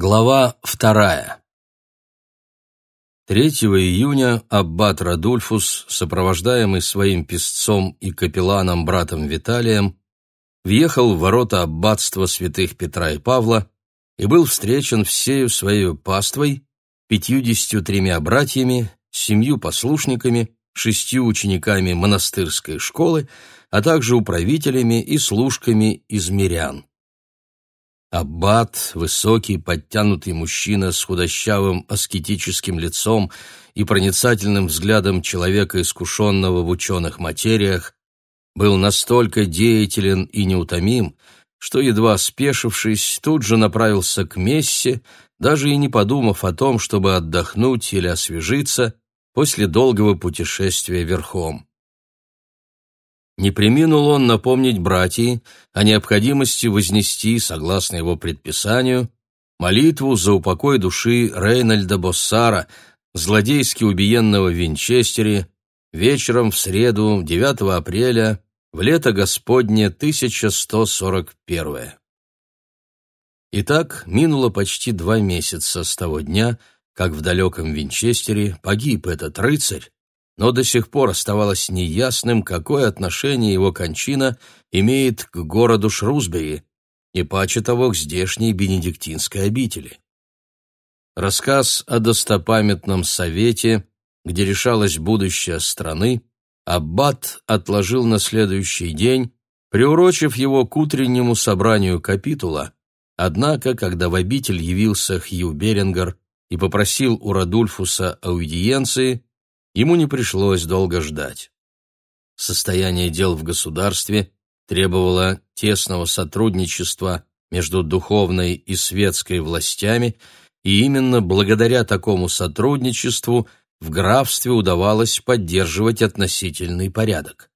Глава вторая. 3 июня аббат Радульфус, сопровождаемый своим песцом и капелланом братом Виталием, въехал в ворота аббатства святых Петра и Павла и был встречен всею своей паствой, пятьюдесятью тремя братьями, семью послушниками, шестью учениками монастырской школы, а также управителями и служками из мирян. Аббат, высокий, подтянутый мужчина с худощавым аскетическим лицом и проницательным взглядом человека, искушенного в ученых материях, был настолько деятелен и неутомим, что, едва спешившись, тут же направился к мессе, даже и не подумав о том, чтобы отдохнуть или освежиться после долгого путешествия верхом. Не преминул он напомнить братьям о необходимости вознести, согласно его предписанию, молитву за упокой души Рейнольда Боссара, злодейски убиенного в Винчестере, вечером в среду, 9 апреля, в лето Господне 1141. Итак, минуло почти два месяца с того дня, как в далеком Винчестере погиб этот рыцарь, но до сих пор оставалось неясным, какое отношение его кончина имеет к городу Шрусбери и паче того к здешней бенедиктинской обители. Рассказ о достопамятном совете, где решалось будущее страны, аббат отложил на следующий день, приурочив его к утреннему собранию капитула, однако, когда в обитель явился Хью Берингер и попросил у Радульфуса аудиенции, ему не пришлось долго ждать. Состояние дел в государстве требовало тесного сотрудничества между духовной и светской властями, и именно благодаря такому сотрудничеству в графстве удавалось поддерживать относительный порядок.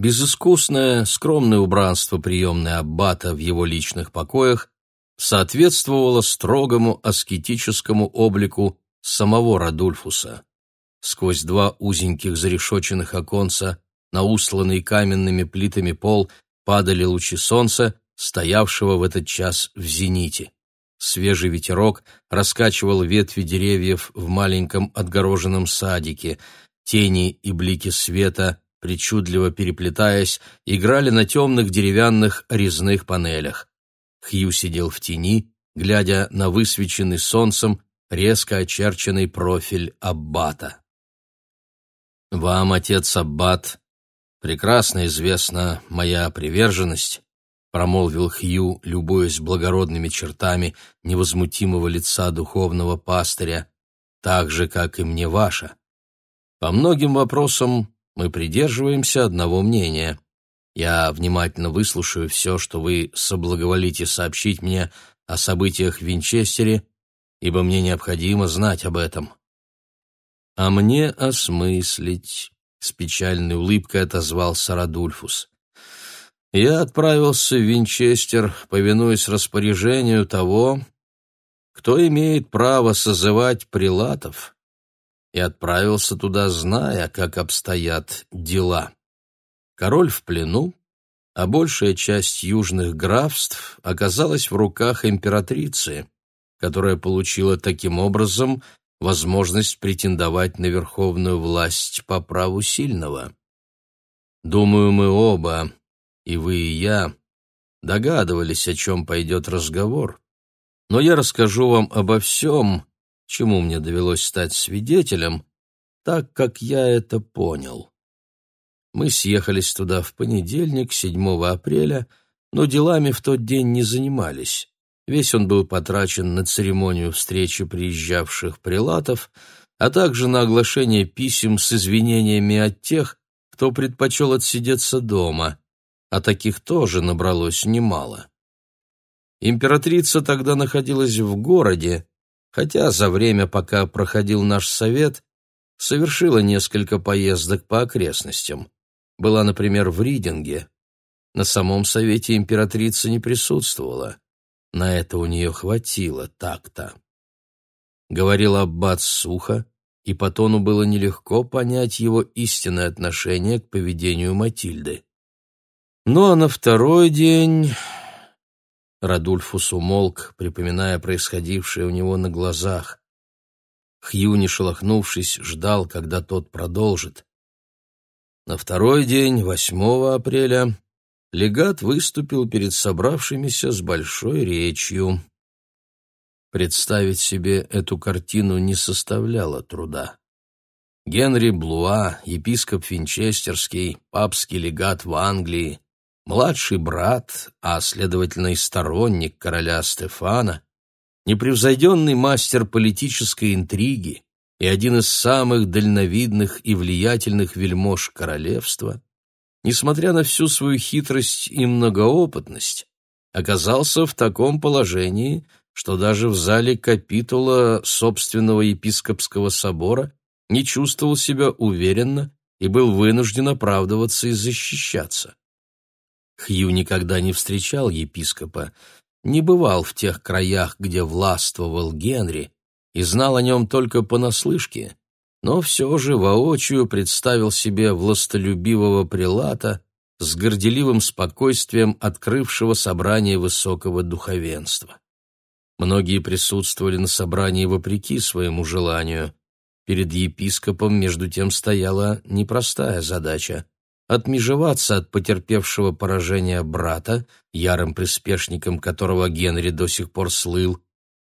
Безыскусное, скромное убранство приемной аббата в его личных покоях соответствовало строгому аскетическому облику самого Радульфуса. Сквозь два узеньких зарешоченных оконца на устланный каменными плитами пол падали лучи солнца, стоявшего в этот час в зените. Свежий ветерок раскачивал ветви деревьев в маленьком отгороженном садике. Тени и блики света, причудливо переплетаясь, играли на темных деревянных резных панелях. Хью сидел в тени, глядя на высвеченный солнцем резко очерченный профиль аббата. Вам, отец Аббат, прекрасно известна моя приверженность, промолвил Хью, любуясь благородными чертами невозмутимого лица духовного пастыря, так же, как и мне ваша. По многим вопросам мы придерживаемся одного мнения. Я внимательно выслушаю все, что вы соблаговолите сообщить мне о событиях в Винчестере, ибо мне необходимо знать об этом а мне осмыслить, — с печальной улыбкой отозвался Радульфус. Я отправился в Винчестер, повинуясь распоряжению того, кто имеет право созывать прилатов, и отправился туда, зная, как обстоят дела. Король в плену, а большая часть южных графств оказалась в руках императрицы, которая получила таким образом возможность претендовать на верховную власть по праву сильного. Думаю, мы оба, и вы, и я, догадывались, о чем пойдет разговор. Но я расскажу вам обо всем, чему мне довелось стать свидетелем, так как я это понял. Мы съехались туда в понедельник, 7 апреля, но делами в тот день не занимались. Весь он был потрачен на церемонию встречи приезжавших прилатов, а также на оглашение писем с извинениями от тех, кто предпочел отсидеться дома, а таких тоже набралось немало. Императрица тогда находилась в городе, хотя за время, пока проходил наш совет, совершила несколько поездок по окрестностям. Была, например, в Ридинге. На самом совете императрица не присутствовала. На это у нее хватило так-то. Говорил Аббат сухо, и по тону было нелегко понять его истинное отношение к поведению Матильды. Ну а на второй день... Радульфус умолк, припоминая происходившее у него на глазах. Хью, не шелохнувшись, ждал, когда тот продолжит. На второй день, 8 апреля, легат выступил перед собравшимися с большой речью. Представить себе эту картину не составляло труда. Генри Блуа, епископ Винчестерский, папский легат в Англии, младший брат, а следовательно и сторонник короля Стефана, непревзойденный мастер политической интриги и один из самых дальновидных и влиятельных вельмож королевства, несмотря на всю свою хитрость и многоопытность, оказался в таком положении, что даже в зале капитула собственного епископского собора не чувствовал себя уверенно и был вынужден оправдываться и защищаться. Хью никогда не встречал епископа, не бывал в тех краях, где властвовал Генри, и знал о нем только понаслышке, но все же воочию представил себе властолюбивого прилата с горделивым спокойствием открывшего собрание высокого духовенства. Многие присутствовали на собрании вопреки своему желанию. Перед епископом, между тем, стояла непростая задача — отмежеваться от потерпевшего поражения брата, ярым приспешником которого Генри до сих пор слыл,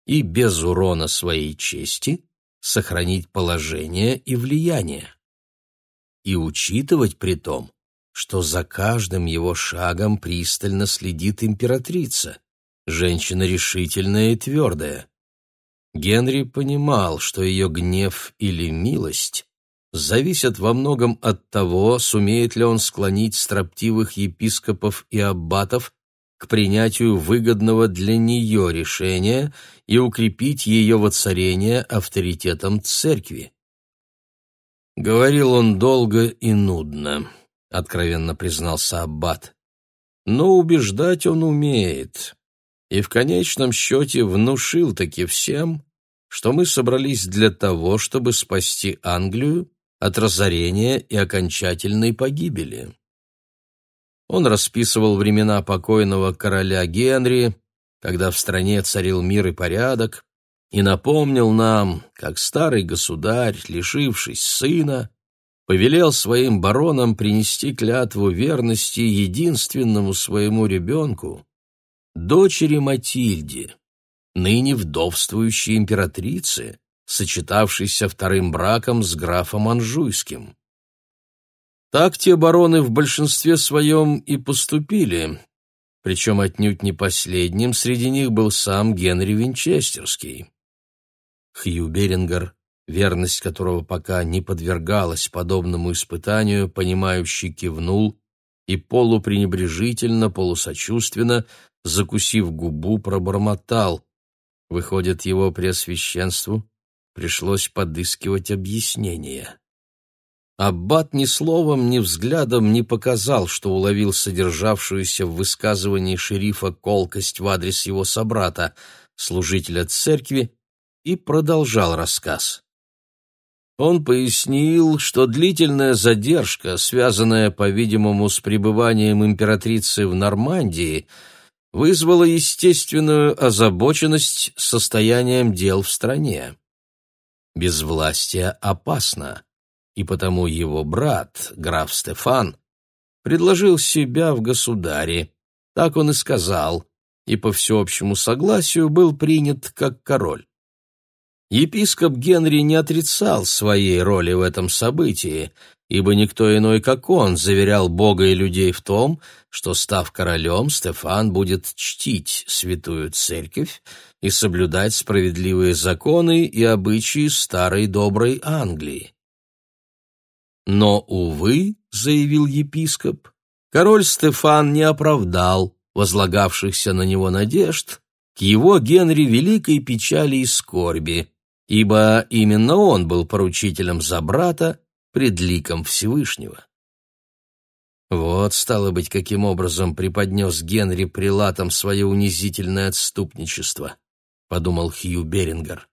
и без урона своей чести сохранить положение и влияние. И учитывать при том, что за каждым его шагом пристально следит императрица, женщина решительная и твердая. Генри понимал, что ее гнев или милость зависят во многом от того, сумеет ли он склонить строптивых епископов и аббатов к принятию выгодного для нее решения и укрепить ее воцарение авторитетом церкви. Говорил он долго и нудно, откровенно признался аббат. Но убеждать он умеет и в конечном счете внушил таки всем, что мы собрались для того, чтобы спасти Англию от разорения и окончательной погибели. Он расписывал времена покойного короля Генри, когда в стране царил мир и порядок, и напомнил нам, как старый государь, лишившись сына, повелел своим баронам принести клятву верности единственному своему ребенку, дочери Матильде, ныне вдовствующей императрице, сочетавшейся вторым браком с графом Анжуйским. Так те бароны в большинстве своем и поступили, причем отнюдь не последним среди них был сам Генри Винчестерский. Хью Берингер, верность которого пока не подвергалась подобному испытанию, понимающий кивнул и полупренебрежительно, полусочувственно закусив губу, пробормотал. Выходит, его преосвященству пришлось подыскивать объяснение. Аббат ни словом, ни взглядом не показал, что уловил содержавшуюся в высказывании шерифа колкость в адрес его собрата, служителя церкви, и продолжал рассказ. Он пояснил, что длительная задержка, связанная, по-видимому, с пребыванием императрицы в Нормандии, вызвало естественную озабоченность состоянием дел в стране. Безвластие опасно, и потому его брат, граф Стефан, предложил себя в государе, так он и сказал, и по всеобщему согласию был принят как король. Епископ Генри не отрицал своей роли в этом событии, ибо никто иной, как он, заверял Бога и людей в том, что, став королем, Стефан будет чтить святую церковь и соблюдать справедливые законы и обычаи старой доброй Англии. Но, увы, заявил епископ, король Стефан не оправдал возлагавшихся на него надежд к его Генри великой печали и скорби, ибо именно он был поручителем за брата, пред ликом Всевышнего. Вот, стало быть, каким образом преподнес Генри прилатам свое унизительное отступничество, — подумал Хью Берингер.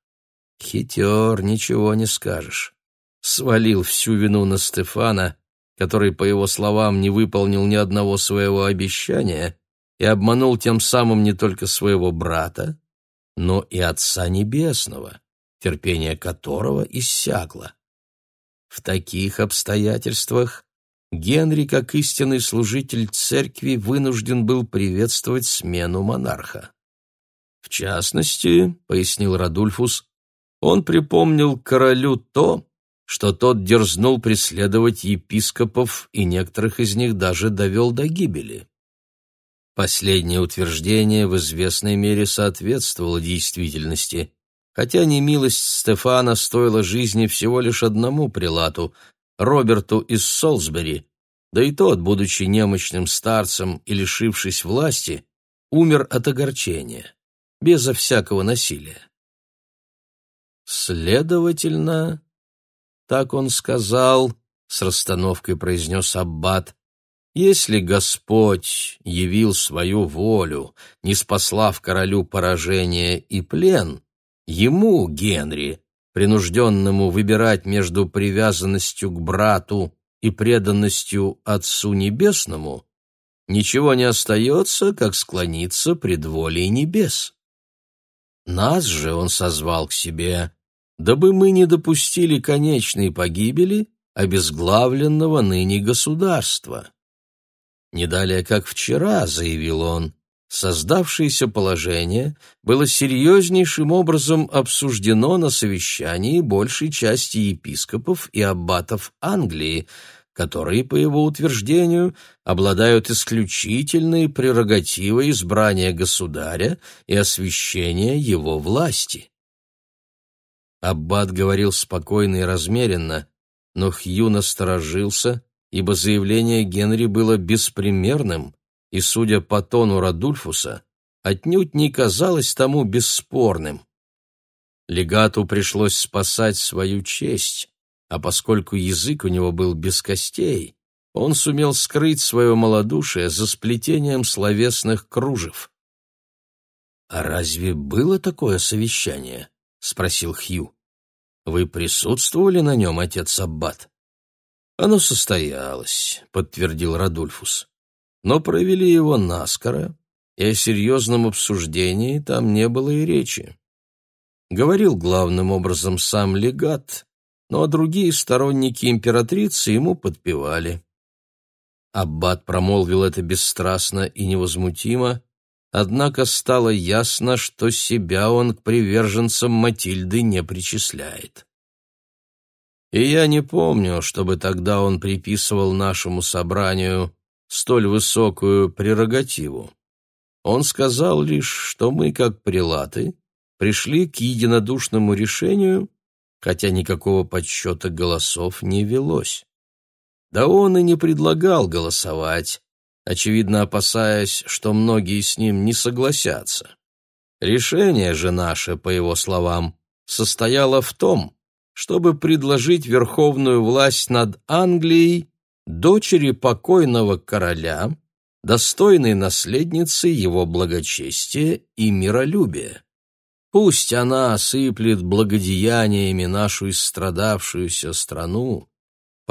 Хитер, ничего не скажешь. Свалил всю вину на Стефана, который, по его словам, не выполнил ни одного своего обещания и обманул тем самым не только своего брата, но и Отца Небесного, терпение которого иссякло. В таких обстоятельствах Генри, как истинный служитель церкви, вынужден был приветствовать смену монарха. В частности, пояснил Радульфус, он припомнил королю то, что тот дерзнул преследовать епископов и некоторых из них даже довел до гибели. Последнее утверждение в известной мере соответствовало действительности, хотя немилость Стефана стоила жизни всего лишь одному прилату, Роберту из Солсбери, да и тот, будучи немощным старцем и лишившись власти, умер от огорчения, безо всякого насилия. Следовательно, так он сказал, с расстановкой произнес аббат, если Господь явил свою волю, не спаслав королю поражение и плен, ему, Генри, принужденному выбирать между привязанностью к брату и преданностью Отцу Небесному, ничего не остается, как склониться пред волей небес. Нас же он созвал к себе, дабы мы не допустили конечной погибели обезглавленного ныне государства. Не далее, как вчера, заявил он, создавшееся положение было серьезнейшим образом обсуждено на совещании большей части епископов и аббатов Англии, которые, по его утверждению, обладают исключительной прерогативой избрания государя и освящения его власти. Аббат говорил спокойно и размеренно, но Хью насторожился, ибо заявление Генри было беспримерным и, судя по тону Радульфуса, отнюдь не казалось тому бесспорным. Легату пришлось спасать свою честь, а поскольку язык у него был без костей, он сумел скрыть свое малодушие за сплетением словесных кружев. «А разве было такое совещание?» — спросил Хью. «Вы присутствовали на нем, отец Аббат?» «Оно состоялось», — подтвердил Радульфус. «Но провели его наскоро, и о серьезном обсуждении там не было и речи. Говорил главным образом сам легат, но другие сторонники императрицы ему подпевали. Аббат промолвил это бесстрастно и невозмутимо, однако стало ясно, что себя он к приверженцам Матильды не причисляет. И я не помню, чтобы тогда он приписывал нашему собранию столь высокую прерогативу. Он сказал лишь, что мы, как прилаты, пришли к единодушному решению хотя никакого подсчета голосов не велось. Да он и не предлагал голосовать, очевидно опасаясь, что многие с ним не согласятся. Решение же наше, по его словам, состояло в том, чтобы предложить верховную власть над Англией дочери покойного короля, достойной наследницы его благочестия и миролюбия. Пусть она осыплет благодеяниями нашу истрадавшуюся страну,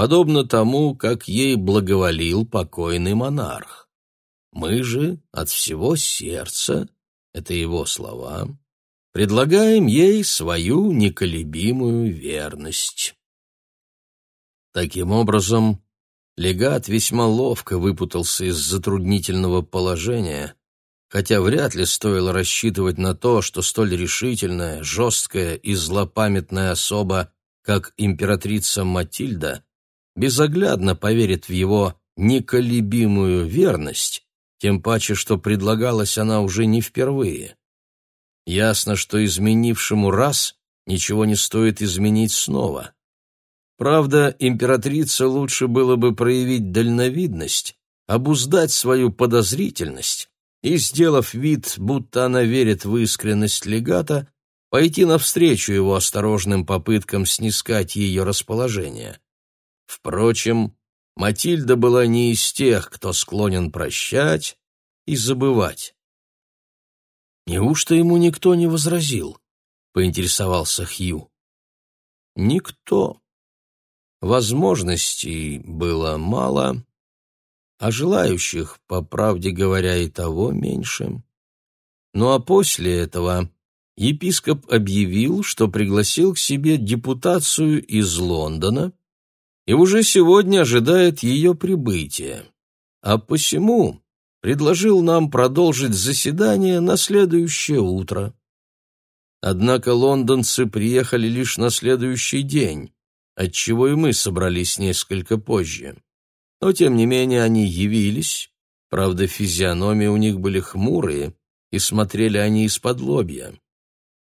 подобно тому, как ей благоволил покойный монарх. Мы же от всего сердца, это его слова, предлагаем ей свою неколебимую верность. Таким образом, легат весьма ловко выпутался из затруднительного положения, хотя вряд ли стоило рассчитывать на то, что столь решительная, жесткая и злопамятная особа, как императрица Матильда, безоглядно поверит в его неколебимую верность, тем паче, что предлагалась она уже не впервые. Ясно, что изменившему раз ничего не стоит изменить снова. Правда, императрице лучше было бы проявить дальновидность, обуздать свою подозрительность, и, сделав вид, будто она верит в искренность легата, пойти навстречу его осторожным попыткам снискать ее расположение. Впрочем, Матильда была не из тех, кто склонен прощать и забывать. «Неужто ему никто не возразил?» — поинтересовался Хью. «Никто. Возможностей было мало, а желающих, по правде говоря, и того меньше. Ну а после этого епископ объявил, что пригласил к себе депутацию из Лондона и уже сегодня ожидает ее прибытия, а посему предложил нам продолжить заседание на следующее утро. Однако лондонцы приехали лишь на следующий день, отчего и мы собрались несколько позже. Но, тем не менее, они явились, правда, физиономии у них были хмурые, и смотрели они из-под лобья.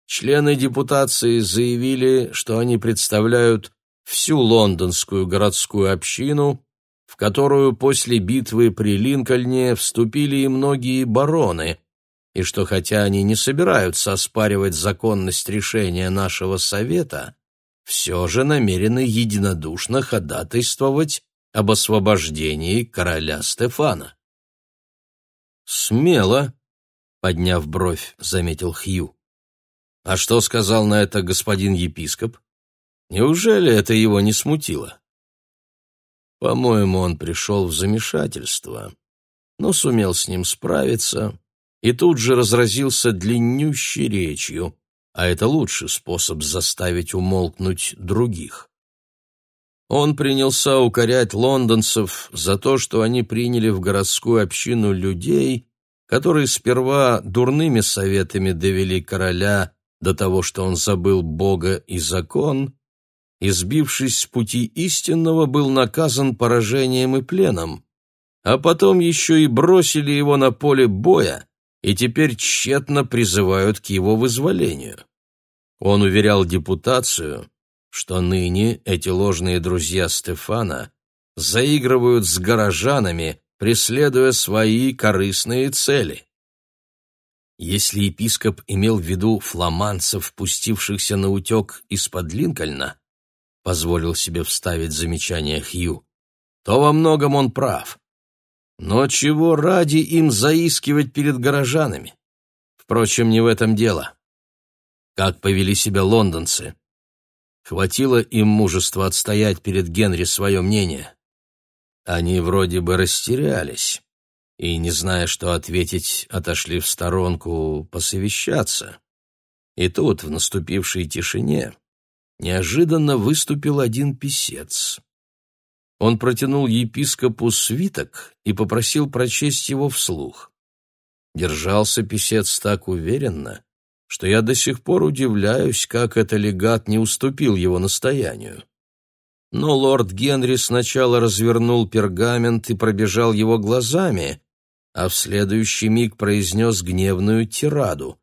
Члены депутации заявили, что они представляют всю лондонскую городскую общину, в которую после битвы при Линкольне вступили и многие бароны, и что хотя они не собираются оспаривать законность решения нашего совета, все же намерены единодушно ходатайствовать об освобождении короля Стефана. «Смело», — подняв бровь, заметил Хью. «А что сказал на это господин епископ? Неужели это его не смутило?» По-моему, он пришел в замешательство, но сумел с ним справиться и тут же разразился длиннющей речью, а это лучший способ заставить умолкнуть других. Он принялся укорять лондонцев за то, что они приняли в городскую общину людей, которые сперва дурными советами довели короля до того, что он забыл Бога и закон, и, сбившись с пути истинного, был наказан поражением и пленом, а потом еще и бросили его на поле боя и теперь тщетно призывают к его вызволению. Он уверял депутацию, что ныне эти ложные друзья Стефана заигрывают с горожанами, преследуя свои корыстные цели. Если епископ имел в виду фламандцев, пустившихся на утек из-под Линкольна, позволил себе вставить замечание Хью, то во многом он прав. Но чего ради им заискивать перед горожанами? Впрочем, не в этом дело. Как повели себя лондонцы? Хватило им мужества отстоять перед Генри свое мнение. Они вроде бы растерялись и, не зная, что ответить, отошли в сторонку посовещаться. И тут, в наступившей тишине, неожиданно выступил один писец. Он протянул епископу свиток и попросил прочесть его вслух. Держался писец так уверенно, что я до сих пор удивляюсь, как это легат не уступил его настоянию. Но лорд Генри сначала развернул пергамент и пробежал его глазами, а в следующий миг произнес гневную тираду.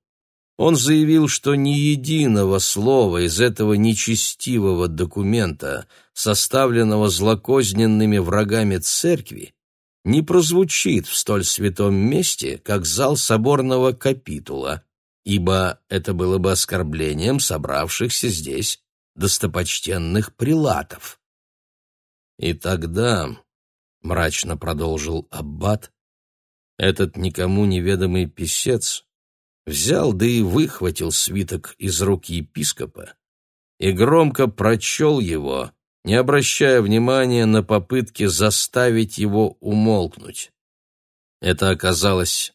Он заявил, что ни единого слова из этого нечестивого документа, составленного злокозненными врагами церкви, не прозвучит в столь святом месте, как зал соборного капитула, ибо это было бы оскорблением собравшихся здесь достопочтенных прилатов. И тогда, — мрачно продолжил Аббат, — этот никому неведомый писец взял да и выхватил свиток из рук епископа и громко прочел его, не обращая внимания на попытки заставить его умолкнуть. Это оказалось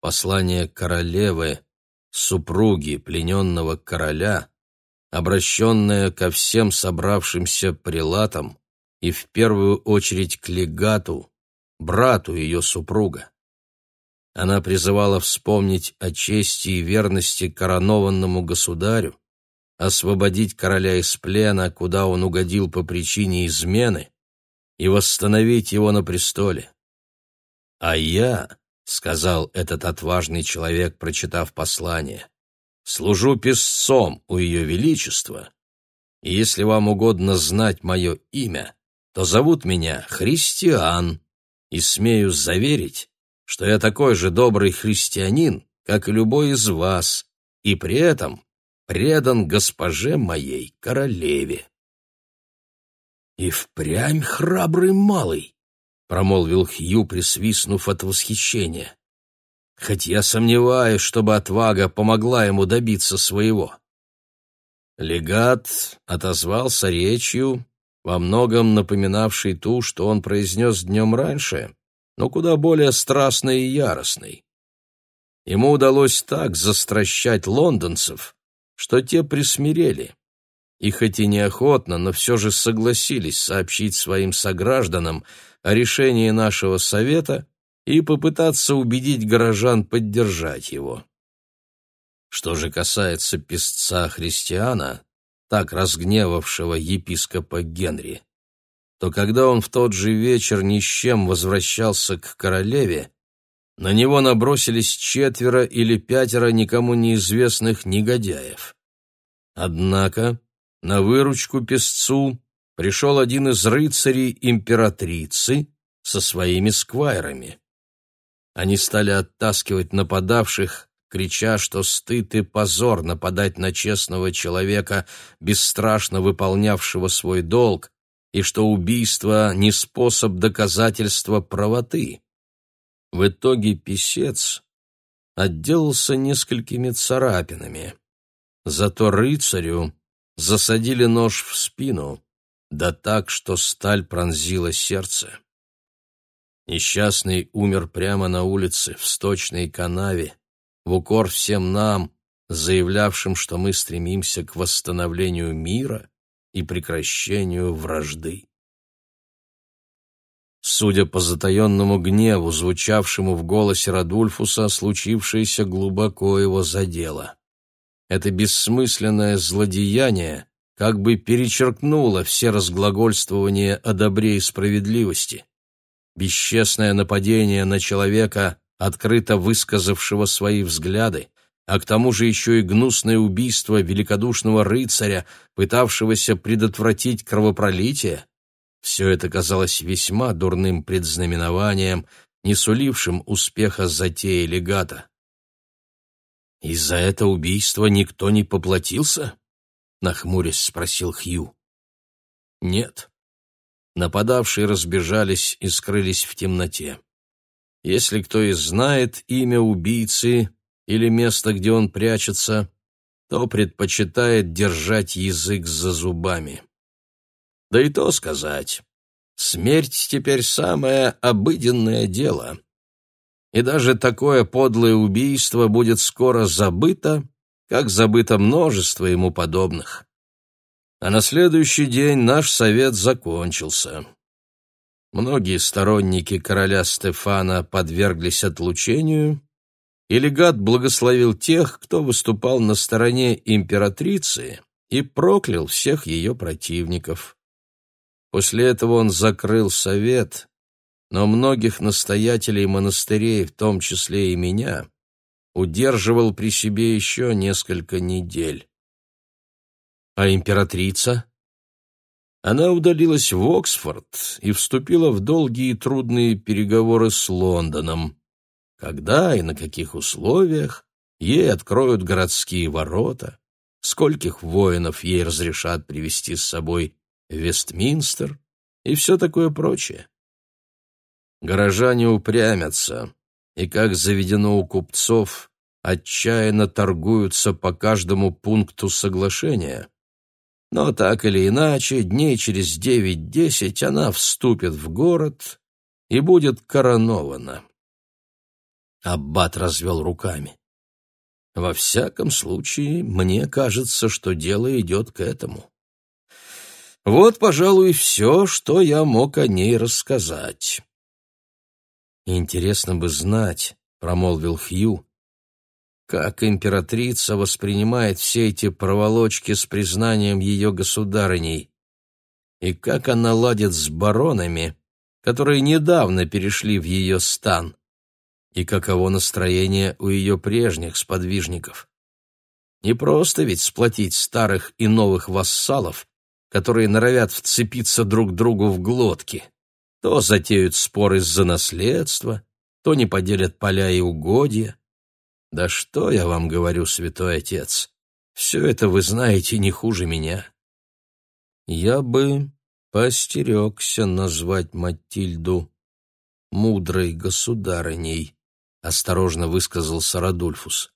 послание королевы, супруги плененного короля, обращенная ко всем собравшимся прилатам и в первую очередь к легату, брату ее супруга. Она призывала вспомнить о чести и верности коронованному государю, освободить короля из плена, куда он угодил по причине измены, и восстановить его на престоле. А я, — сказал этот отважный человек, прочитав послание. «Служу песцом у Ее Величества, и если вам угодно знать мое имя, то зовут меня Христиан, и смею заверить, что я такой же добрый христианин, как и любой из вас, и при этом предан госпоже моей королеве». «И впрямь храбрый малый!» — промолвил Хью, присвистнув от восхищения. «Хоть я сомневаюсь, чтобы отвага помогла ему добиться своего». Легат отозвался речью, во многом напоминавшей ту, что он произнес днем раньше, но куда более страстной и яростной. Ему удалось так застращать лондонцев, что те присмирели, и хоть и неохотно, но все же согласились сообщить своим согражданам о решении нашего совета и попытаться убедить горожан поддержать его. Что же касается писца Христиана, так разгневавшего епископа Генри, то когда он в тот же вечер ни с чем возвращался к королеве, на него набросились четверо или пятеро никому неизвестных негодяев. Однако на выручку песцу пришел один из рыцарей императрицы со своими сквайрами. Они стали оттаскивать нападавших, крича, что стыд и позор нападать на честного человека, бесстрашно выполнявшего свой долг, и что убийство не способ доказательства правоты. В итоге писец отделался несколькими царапинами. Зато рыцарю засадили нож в спину, да так, что сталь пронзила сердце. Несчастный умер прямо на улице, в сточной канаве, в укор всем нам, заявлявшим, что мы стремимся к восстановлению мира и прекращению вражды. Судя по затаенному гневу, звучавшему в голосе Радульфуса, случившееся глубоко его задело. Это бессмысленное злодеяние как бы перечеркнуло все разглагольствования о добре и справедливости бесчестное нападение на человека, открыто высказавшего свои взгляды, а к тому же еще и гнусное убийство великодушного рыцаря, пытавшегося предотвратить кровопролитие, все это казалось весьма дурным предзнаменованием, не сулившим успеха затеи легата. «Из-за этого убийства никто не поплатился?» — нахмурясь спросил Хью. «Нет», Нападавшие разбежались и скрылись в темноте. Если кто и знает имя убийцы или место, где он прячется, то предпочитает держать язык за зубами. Да и то сказать, смерть теперь самое обыденное дело. И даже такое подлое убийство будет скоро забыто, как забыто множество ему подобных а на следующий день наш совет закончился. Многие сторонники короля Стефана подверглись отлучению, и легат благословил тех, кто выступал на стороне императрицы и проклял всех ее противников. После этого он закрыл совет, но многих настоятелей монастырей, в том числе и меня, удерживал при себе еще несколько недель. А императрица? Она удалилась в Оксфорд и вступила в долгие и трудные переговоры с Лондоном. Когда и на каких условиях ей откроют городские ворота, скольких воинов ей разрешат привести с собой в Вестминстер и все такое прочее. Горожане упрямятся, и, как заведено у купцов, отчаянно торгуются по каждому пункту соглашения, но так или иначе, дней через девять-десять она вступит в город и будет коронована. Аббат развел руками. Во всяком случае, мне кажется, что дело идет к этому. Вот, пожалуй, все, что я мог о ней рассказать. Интересно бы знать, промолвил Хью, как императрица воспринимает все эти проволочки с признанием ее государыней, и как она ладит с баронами, которые недавно перешли в ее стан, и каково настроение у ее прежних сподвижников. Не просто ведь сплотить старых и новых вассалов, которые норовят вцепиться друг другу в глотки. То затеют споры из-за наследства, то не поделят поля и угодья, да что я вам говорю, святой отец? Все это вы знаете не хуже меня. Я бы постерегся назвать Матильду мудрой государыней, осторожно высказался Радульфус.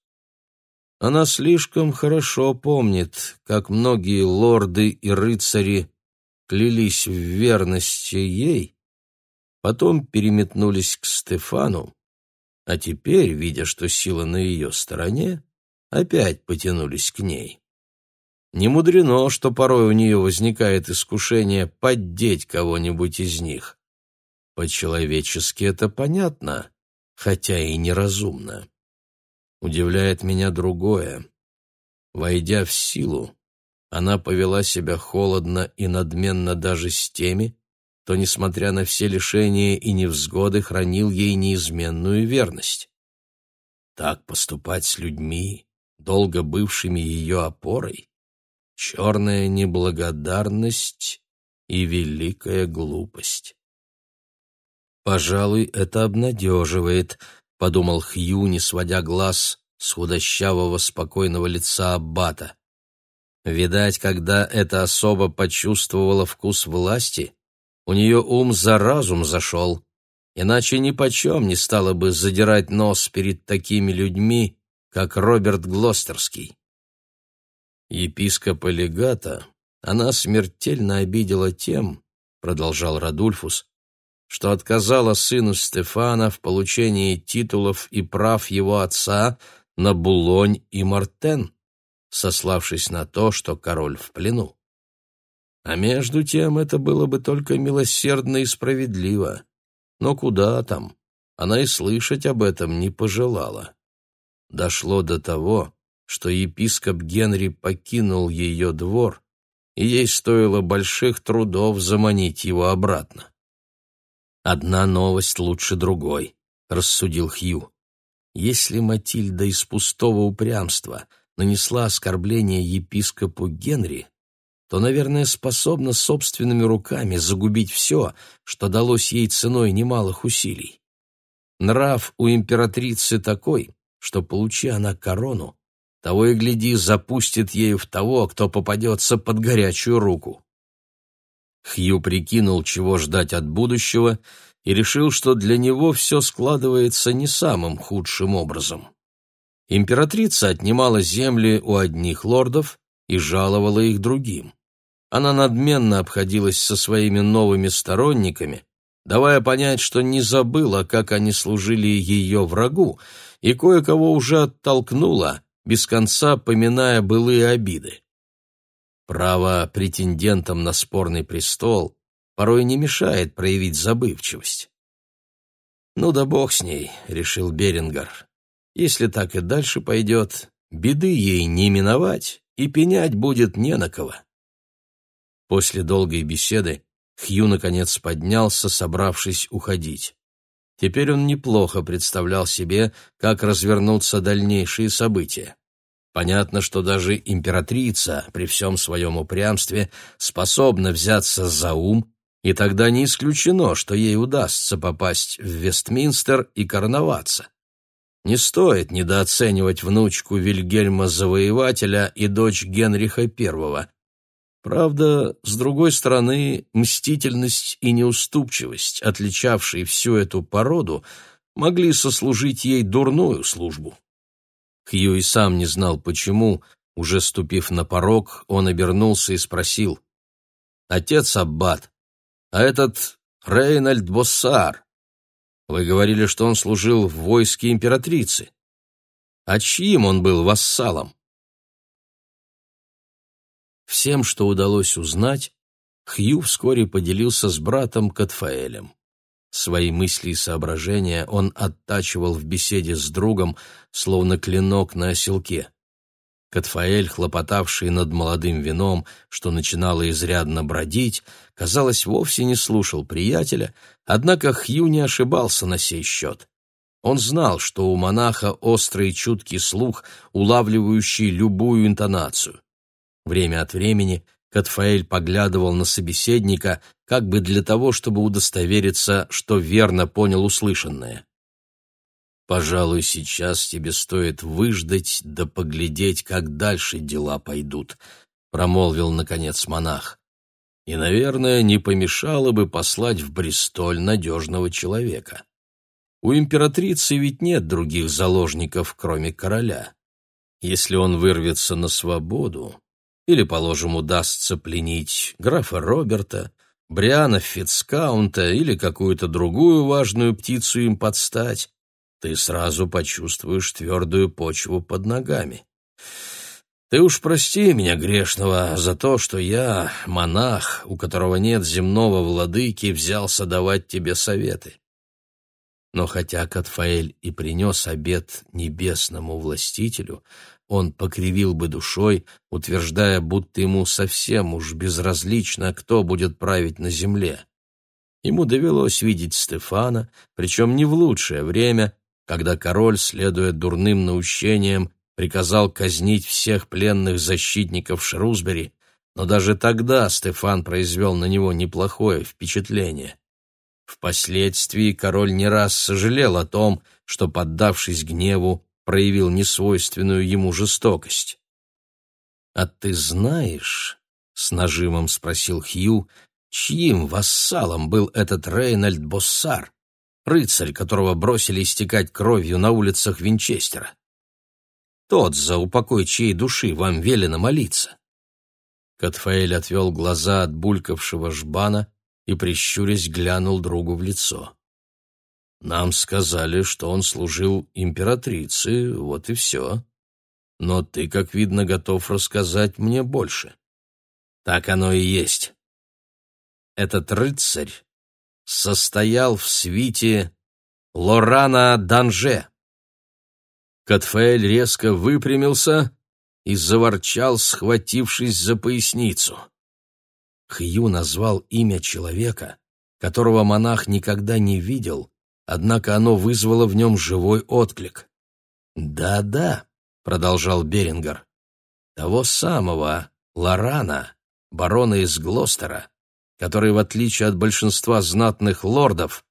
Она слишком хорошо помнит, как многие лорды и рыцари клялись в верности ей, потом переметнулись к Стефану, а теперь, видя, что сила на ее стороне, опять потянулись к ней. Не мудрено, что порой у нее возникает искушение поддеть кого-нибудь из них. По-человечески это понятно, хотя и неразумно. Удивляет меня другое. Войдя в силу, она повела себя холодно и надменно даже с теми, кто, несмотря на все лишения и невзгоды, хранил ей неизменную верность. Так поступать с людьми, долго бывшими ее опорой, черная неблагодарность и великая глупость. «Пожалуй, это обнадеживает», — подумал Хью, не сводя глаз с худощавого спокойного лица Аббата. Видать, когда эта особа почувствовала вкус власти, у нее ум за разум зашел, иначе ни почем не стала бы задирать нос перед такими людьми, как Роберт Глостерский. Епископа легата она смертельно обидела тем, продолжал Радульфус, что отказала сыну Стефана в получении титулов и прав его отца на Булонь и Мартен, сославшись на то, что король в плену. А между тем это было бы только милосердно и справедливо. Но куда там? Она и слышать об этом не пожелала. Дошло до того, что епископ Генри покинул ее двор, и ей стоило больших трудов заманить его обратно. «Одна новость лучше другой», — рассудил Хью. «Если Матильда из пустого упрямства нанесла оскорбление епископу Генри, то, наверное, способна собственными руками загубить все, что далось ей ценой немалых усилий. Нрав у императрицы такой, что, получи она корону, того и гляди, запустит ею в того, кто попадется под горячую руку. Хью прикинул, чего ждать от будущего, и решил, что для него все складывается не самым худшим образом. Императрица отнимала земли у одних лордов и жаловала их другим. Она надменно обходилась со своими новыми сторонниками, давая понять, что не забыла, как они служили ее врагу, и кое-кого уже оттолкнула, без конца поминая былые обиды. Право претендентам на спорный престол порой не мешает проявить забывчивость. «Ну да бог с ней», — решил Берингар. «Если так и дальше пойдет, беды ей не миновать, и пенять будет не на кого». После долгой беседы Хью наконец поднялся, собравшись уходить. Теперь он неплохо представлял себе, как развернутся дальнейшие события. Понятно, что даже императрица при всем своем упрямстве способна взяться за ум, и тогда не исключено, что ей удастся попасть в Вестминстер и короноваться. Не стоит недооценивать внучку Вильгельма Завоевателя и дочь Генриха I, Правда, с другой стороны, мстительность и неуступчивость, отличавшие всю эту породу, могли сослужить ей дурную службу. Хью и сам не знал, почему, уже ступив на порог, он обернулся и спросил. «Отец Аббат, а этот Рейнольд Боссар, вы говорили, что он служил в войске императрицы. А чьим он был вассалом?» Всем, что удалось узнать, Хью вскоре поделился с братом Катфаэлем. Свои мысли и соображения он оттачивал в беседе с другом, словно клинок на оселке. Катфаэль, хлопотавший над молодым вином, что начинало изрядно бродить, казалось, вовсе не слушал приятеля, однако Хью не ошибался на сей счет. Он знал, что у монаха острый чуткий слух, улавливающий любую интонацию. Время от времени Катфаэль поглядывал на собеседника, как бы для того, чтобы удостовериться, что верно понял услышанное. «Пожалуй, сейчас тебе стоит выждать да поглядеть, как дальше дела пойдут», — промолвил, наконец, монах. «И, наверное, не помешало бы послать в Бристоль надежного человека. У императрицы ведь нет других заложников, кроме короля. Если он вырвется на свободу, или, положим, удастся пленить графа Роберта, Бриана Фицкаунта или какую-то другую важную птицу им подстать, ты сразу почувствуешь твердую почву под ногами. Ты уж прости меня, грешного, за то, что я, монах, у которого нет земного владыки, взялся давать тебе советы. Но хотя Катфаэль и принес обет небесному властителю, он покривил бы душой, утверждая, будто ему совсем уж безразлично, кто будет править на земле. Ему довелось видеть Стефана, причем не в лучшее время, когда король, следуя дурным наущениям, приказал казнить всех пленных защитников Шрусбери, но даже тогда Стефан произвел на него неплохое впечатление. Впоследствии король не раз сожалел о том, что, поддавшись гневу, проявил несвойственную ему жестокость. «А ты знаешь, — с нажимом спросил Хью, — чьим вассалом был этот Рейнольд Боссар, рыцарь, которого бросили истекать кровью на улицах Винчестера? Тот, за упокой чьей души вам велено молиться». Катфаэль отвел глаза от булькавшего жбана и, прищурясь, глянул другу в лицо. «Нам сказали, что он служил императрице, вот и все. Но ты, как видно, готов рассказать мне больше». «Так оно и есть. Этот рыцарь состоял в свите Лорана Данже». Катфаэль резко выпрямился и заворчал, схватившись за поясницу. Хью назвал имя человека, которого монах никогда не видел, однако оно вызвало в нем живой отклик. «Да-да», — продолжал Берингер, — «того самого Лорана, барона из Глостера, который, в отличие от большинства знатных лордов,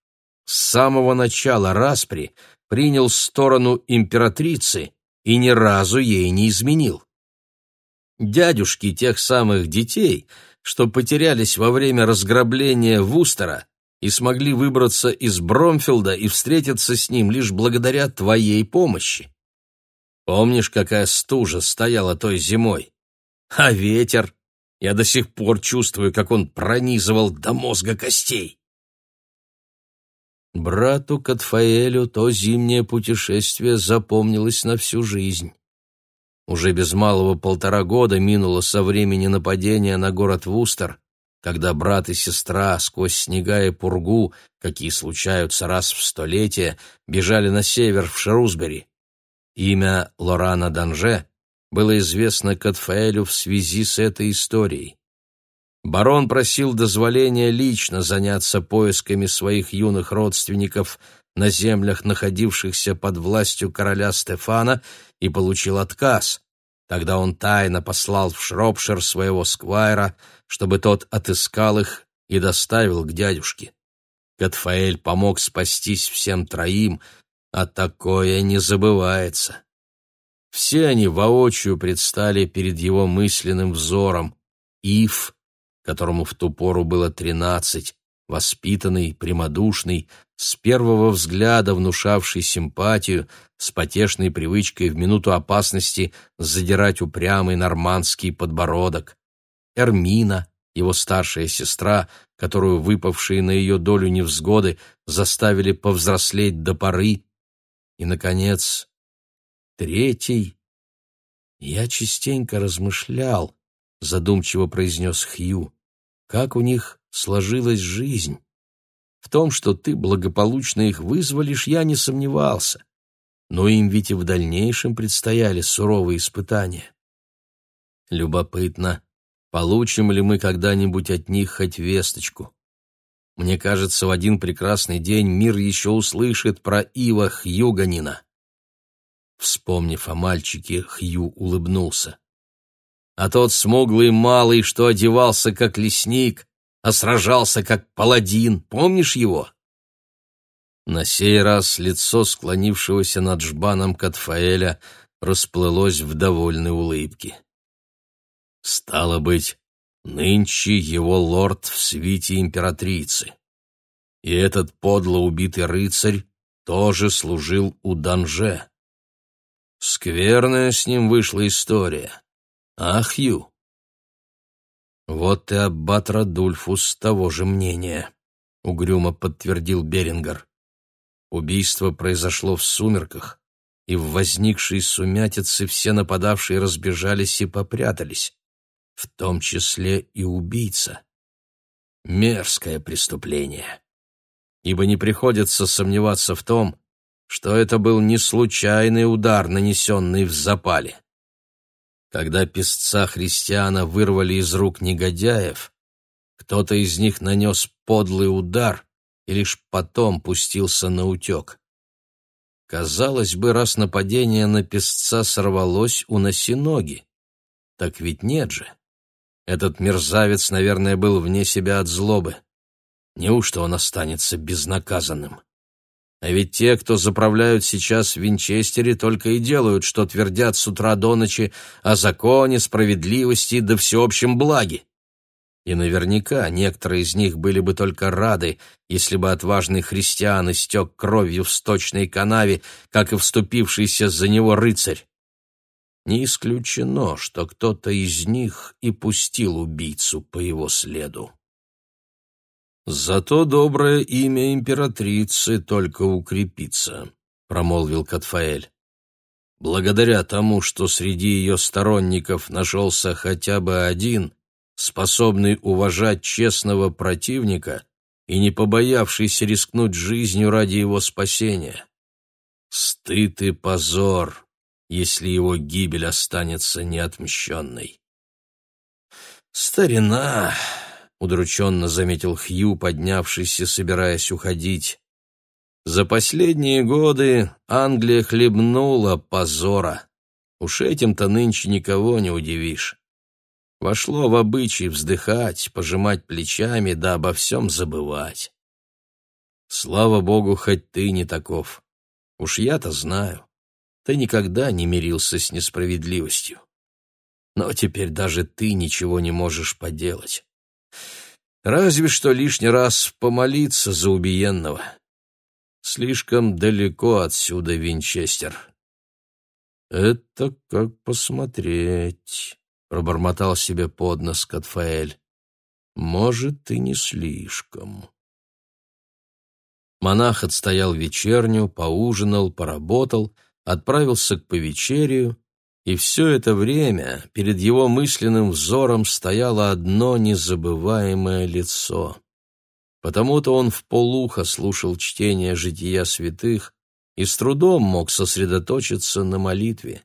с самого начала распри принял сторону императрицы и ни разу ей не изменил. Дядюшки тех самых детей — что потерялись во время разграбления Вустера и смогли выбраться из Бромфилда и встретиться с ним лишь благодаря твоей помощи. Помнишь, какая стужа стояла той зимой? А ветер? Я до сих пор чувствую, как он пронизывал до мозга костей. Брату Катфаэлю то зимнее путешествие запомнилось на всю жизнь. Уже без малого полтора года минуло со времени нападения на город Вустер, когда брат и сестра сквозь снега и пургу, какие случаются раз в столетие, бежали на север в Шрусбери. Имя Лорана Данже было известно Катфаэлю в связи с этой историей. Барон просил дозволения лично заняться поисками своих юных родственников на землях, находившихся под властью короля Стефана, и получил отказ. Тогда он тайно послал в Шропшир своего сквайра, чтобы тот отыскал их и доставил к дядюшке. Катфаэль помог спастись всем троим, а такое не забывается. Все они воочию предстали перед его мысленным взором. Ив, которому в ту пору было тринадцать, воспитанный, прямодушный, с первого взгляда внушавший симпатию, с потешной привычкой в минуту опасности задирать упрямый нормандский подбородок. Эрмина, его старшая сестра, которую выпавшие на ее долю невзгоды заставили повзрослеть до поры. И, наконец, третий. Я частенько размышлял, задумчиво произнес Хью, как у них сложилась жизнь. В том, что ты благополучно их вызволишь, я не сомневался. Но им ведь и в дальнейшем предстояли суровые испытания. Любопытно, получим ли мы когда-нибудь от них хоть весточку. Мне кажется, в один прекрасный день мир еще услышит про Ива Хьюганина. Вспомнив о мальчике, Хью улыбнулся. А тот смуглый малый, что одевался как лесник, а сражался как паладин. Помнишь его?» На сей раз лицо склонившегося над жбаном Катфаэля расплылось в довольной улыбке. «Стало быть, нынче его лорд в свите императрицы. И этот подло убитый рыцарь тоже служил у Данже. Скверная с ним вышла история. Ах, Ю!» Вот и аббат Радульфус того же мнения, угрюмо подтвердил Берингер. Убийство произошло в сумерках, и в возникшей сумятице все нападавшие разбежались и попрятались, в том числе и убийца. Мерзкое преступление. Ибо не приходится сомневаться в том, что это был не случайный удар, нанесенный в запале. Когда песца христиана вырвали из рук негодяев, кто-то из них нанес подлый удар и лишь потом пустился на утек. Казалось бы, раз нападение на песца сорвалось, уноси ноги. Так ведь нет же. Этот мерзавец, наверное, был вне себя от злобы. Неужто он останется безнаказанным? А ведь те, кто заправляют сейчас в Винчестере, только и делают, что твердят с утра до ночи о законе, справедливости да всеобщем благе. И наверняка некоторые из них были бы только рады, если бы отважный христиан истек кровью в сточной канаве, как и вступившийся за него рыцарь. Не исключено, что кто-то из них и пустил убийцу по его следу. «Зато доброе имя императрицы только укрепится», — промолвил Катфаэль. «Благодаря тому, что среди ее сторонников нашелся хотя бы один, способный уважать честного противника и не побоявшийся рискнуть жизнью ради его спасения. Стыд и позор, если его гибель останется неотмщенной». «Старина!» — удрученно заметил Хью, поднявшийся, собираясь уходить. «За последние годы Англия хлебнула позора. Уж этим-то нынче никого не удивишь. Вошло в обычай вздыхать, пожимать плечами, да обо всем забывать. Слава богу, хоть ты не таков. Уж я-то знаю. Ты никогда не мирился с несправедливостью. Но теперь даже ты ничего не можешь поделать. Разве что лишний раз помолиться за убиенного. Слишком далеко отсюда Винчестер. Это как посмотреть, пробормотал себе под нос Катфаэль. Может, и не слишком. Монах отстоял вечерню, поужинал, поработал, отправился к повечерию и все это время перед его мысленным взором стояло одно незабываемое лицо. Потому-то он вполуха слушал чтение жития святых и с трудом мог сосредоточиться на молитве.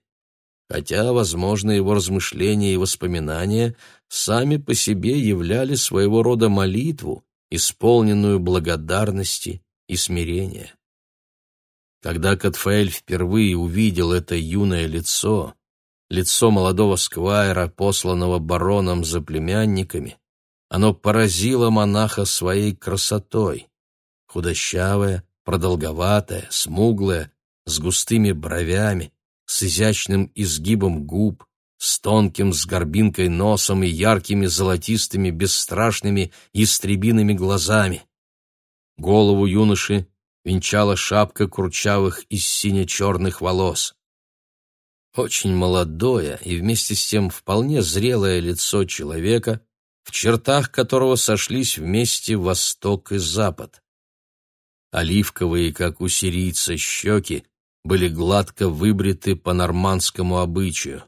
Хотя, возможно, его размышления и воспоминания сами по себе являли своего рода молитву, исполненную благодарности и смирения. Когда Катфаэль впервые увидел это юное лицо, лицо молодого сквайра, посланного бароном за племянниками, оно поразило монаха своей красотой. Худощавое, продолговатое, смуглое, с густыми бровями, с изящным изгибом губ, с тонким с горбинкой носом и яркими золотистыми бесстрашными ястребиными глазами. Голову юноши венчала шапка курчавых из сине-черных волос. Очень молодое и вместе с тем вполне зрелое лицо человека, в чертах которого сошлись вместе Восток и Запад. Оливковые, как у сирийца, щеки были гладко выбриты по нормандскому обычаю.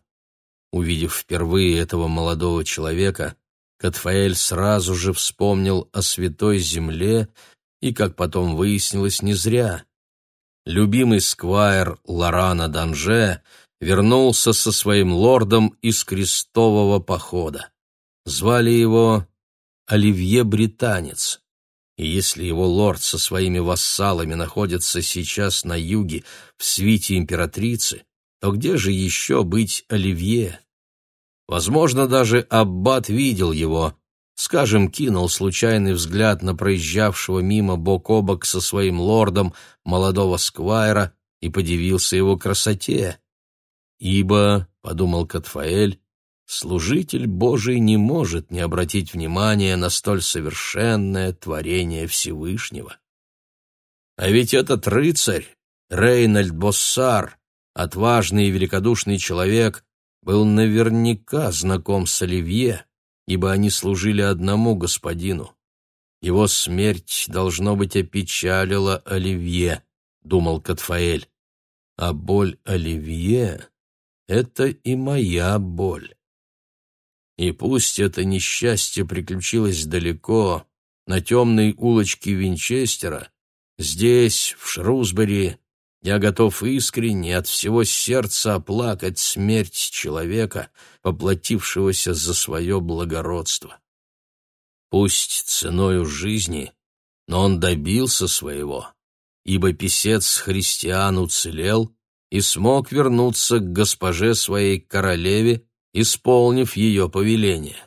Увидев впервые этого молодого человека, Катфаэль сразу же вспомнил о святой земле и, как потом выяснилось, не зря. Любимый сквайр Лорана Данже — вернулся со своим лордом из крестового похода. Звали его Оливье Британец. И если его лорд со своими вассалами находится сейчас на юге в свите императрицы, то где же еще быть Оливье? Возможно, даже аббат видел его, скажем, кинул случайный взгляд на проезжавшего мимо бок о бок со своим лордом молодого сквайра и подивился его красоте. Ибо, — подумал Катфаэль, — служитель Божий не может не обратить внимания на столь совершенное творение Всевышнего. А ведь этот рыцарь, Рейнольд Боссар, отважный и великодушный человек, был наверняка знаком с Оливье, ибо они служили одному господину. Его смерть, должно быть, опечалила Оливье, думал Катфаэль. А боль Оливье — это и моя боль. И пусть это несчастье приключилось далеко, на темной улочке Винчестера, здесь, в Шрусбери, я готов искренне от всего сердца оплакать смерть человека, поплатившегося за свое благородство. Пусть ценою жизни, но он добился своего, ибо писец христиан уцелел и смог вернуться к госпоже своей королеве, исполнив ее повеление.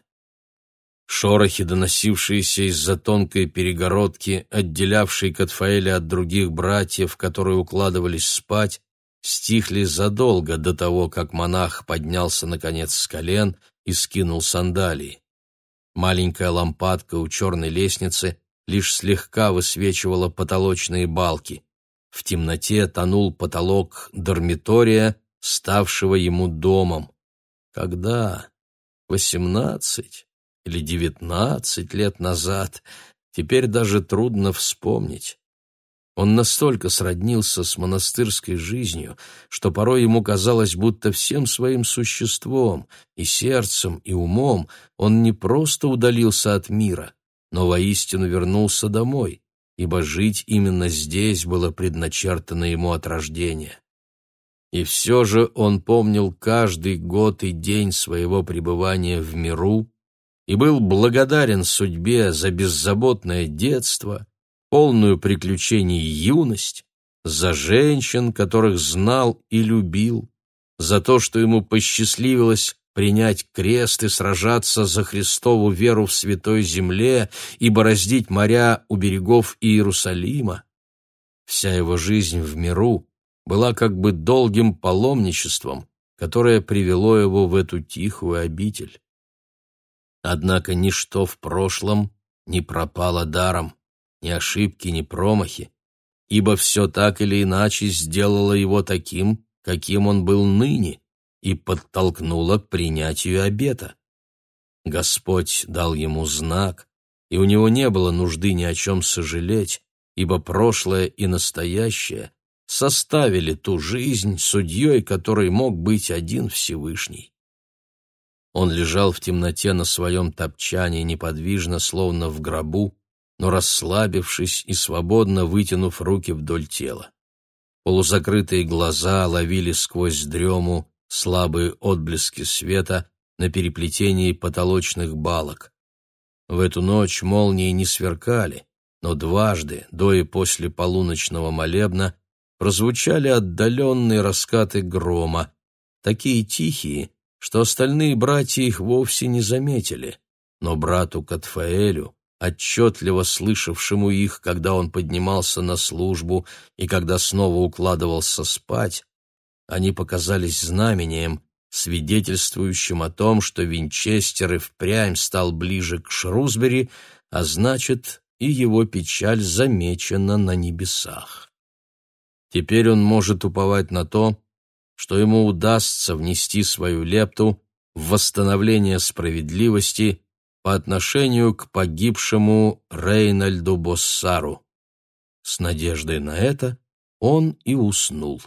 Шорохи, доносившиеся из-за тонкой перегородки, отделявшей Катфаэля от других братьев, которые укладывались спать, стихли задолго до того, как монах поднялся наконец с колен и скинул сандалии. Маленькая лампадка у черной лестницы лишь слегка высвечивала потолочные балки. В темноте тонул потолок дармитория, ставшего ему домом. Когда? Восемнадцать? или девятнадцать лет назад, теперь даже трудно вспомнить. Он настолько сроднился с монастырской жизнью, что порой ему казалось, будто всем своим существом, и сердцем, и умом он не просто удалился от мира, но воистину вернулся домой, ибо жить именно здесь было предначертано ему от рождения. И все же он помнил каждый год и день своего пребывания в миру, и был благодарен судьбе за беззаботное детство, полную приключений юность, за женщин, которых знал и любил, за то, что ему посчастливилось принять крест и сражаться за Христову веру в святой земле и бороздить моря у берегов Иерусалима. Вся его жизнь в миру была как бы долгим паломничеством, которое привело его в эту тихую обитель. Однако ничто в прошлом не пропало даром, ни ошибки, ни промахи, ибо все так или иначе сделало его таким, каким он был ныне, и подтолкнуло к принятию обета. Господь дал ему знак, и у него не было нужды ни о чем сожалеть, ибо прошлое и настоящее составили ту жизнь, судьей которой мог быть один Всевышний. Он лежал в темноте на своем топчане, неподвижно, словно в гробу, но расслабившись и свободно вытянув руки вдоль тела. Полузакрытые глаза ловили сквозь дрему слабые отблески света на переплетении потолочных балок. В эту ночь молнии не сверкали, но дважды, до и после полуночного молебна, прозвучали отдаленные раскаты грома, такие тихие, что остальные братья их вовсе не заметили, но брату Катфаэлю, отчетливо слышавшему их, когда он поднимался на службу и когда снова укладывался спать, они показались знамением, свидетельствующим о том, что Винчестер и впрямь стал ближе к Шрусбери, а значит, и его печаль замечена на небесах. Теперь он может уповать на то, что ему удастся внести свою лепту в восстановление справедливости по отношению к погибшему Рейнольду Боссару. С надеждой на это он и уснул.